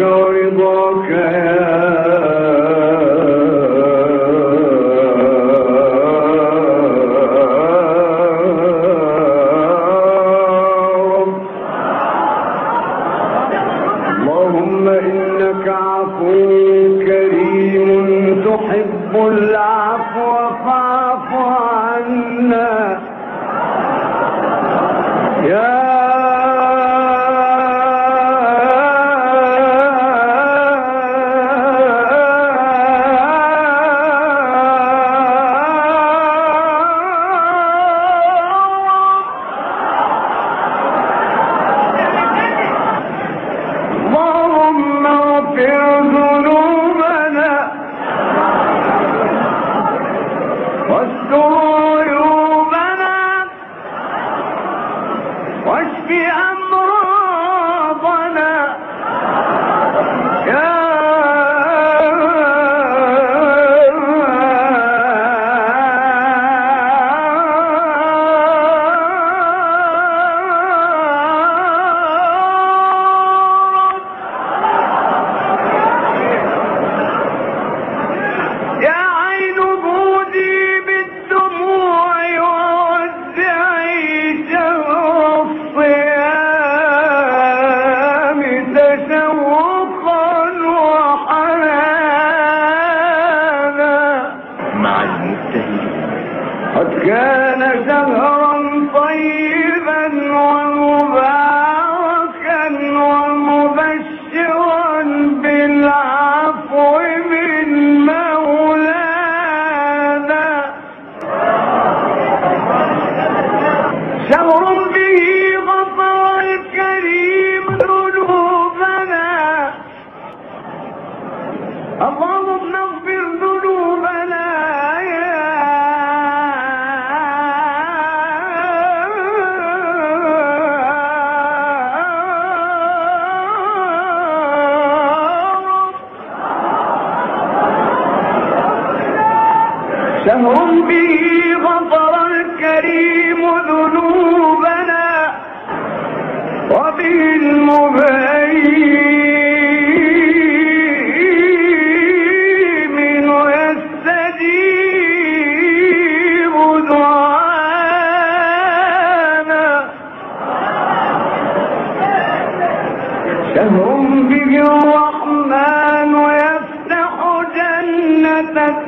गौरी बोखे واغفر ذنوبنا. واستر Good. لهم به غفر الكريم ذنوبنا وبه دعانا شهر به الرحمن يفتح جنتك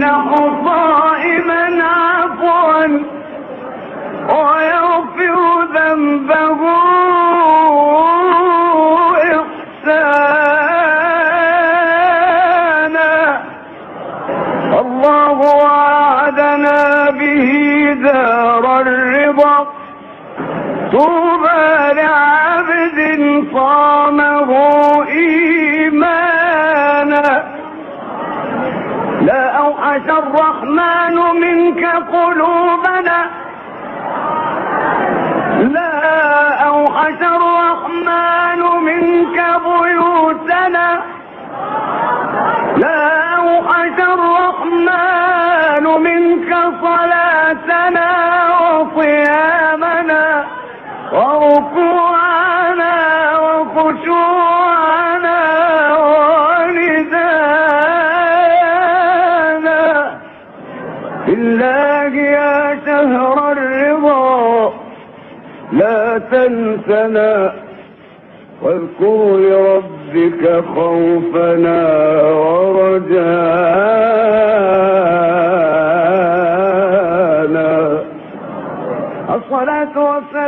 يمنح صائما عفوا ويغفر ذنبه إحسانا. الله وعدنا به قلوبنا. لا أوحش الرحمن منك بيوتنا. لا أوحش الرحمن منك صلاتنا وصيامنا. وركوعنا بالله يا شهر الرضا. لا تنسنا واذكر لربك خوفنا ورجانا. الصلاة والسلام